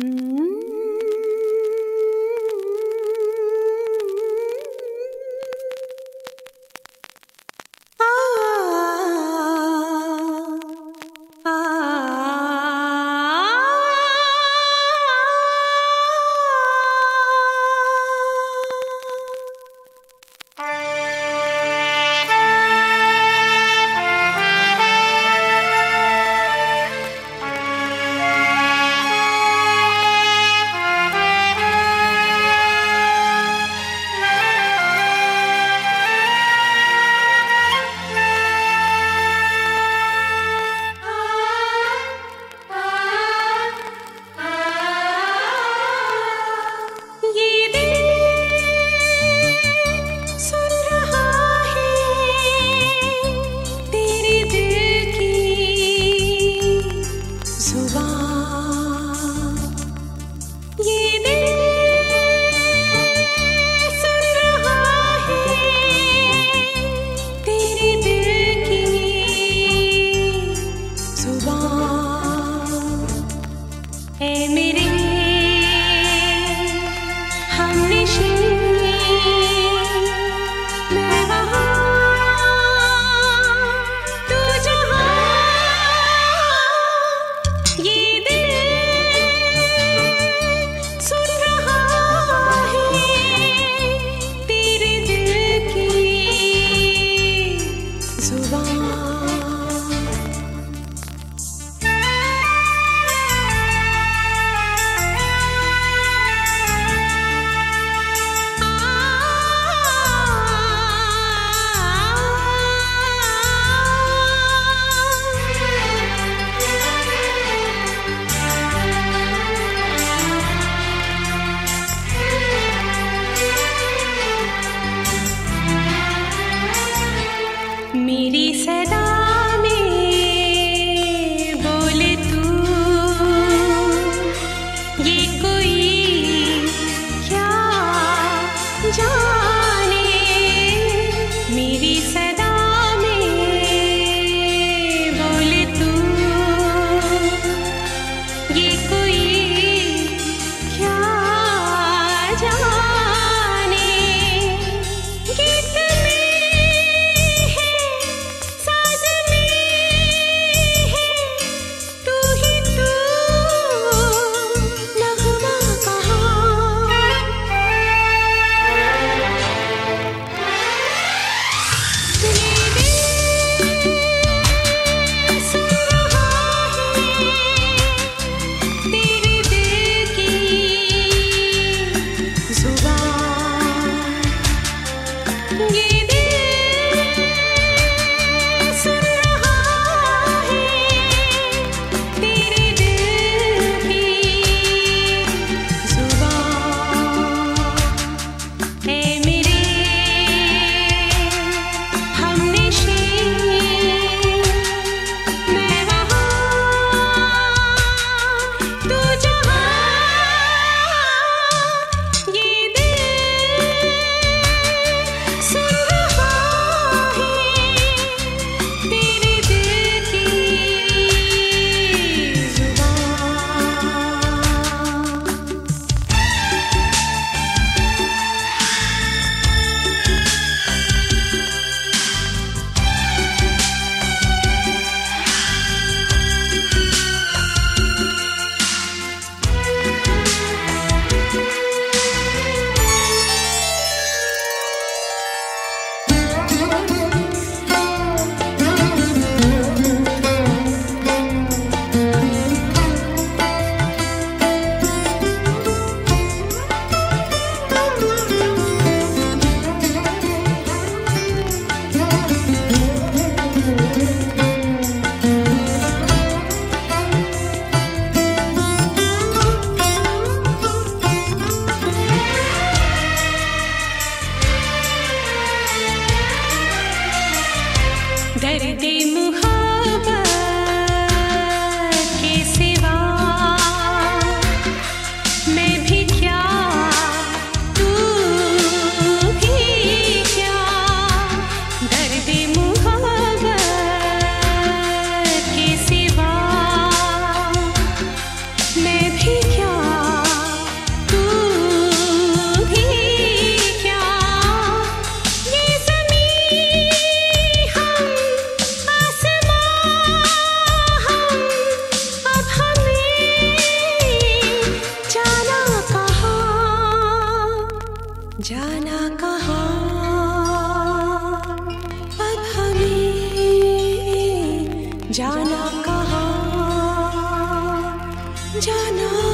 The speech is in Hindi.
Mm-hmm. जाना कहाँ? जाना कहाँ? जाना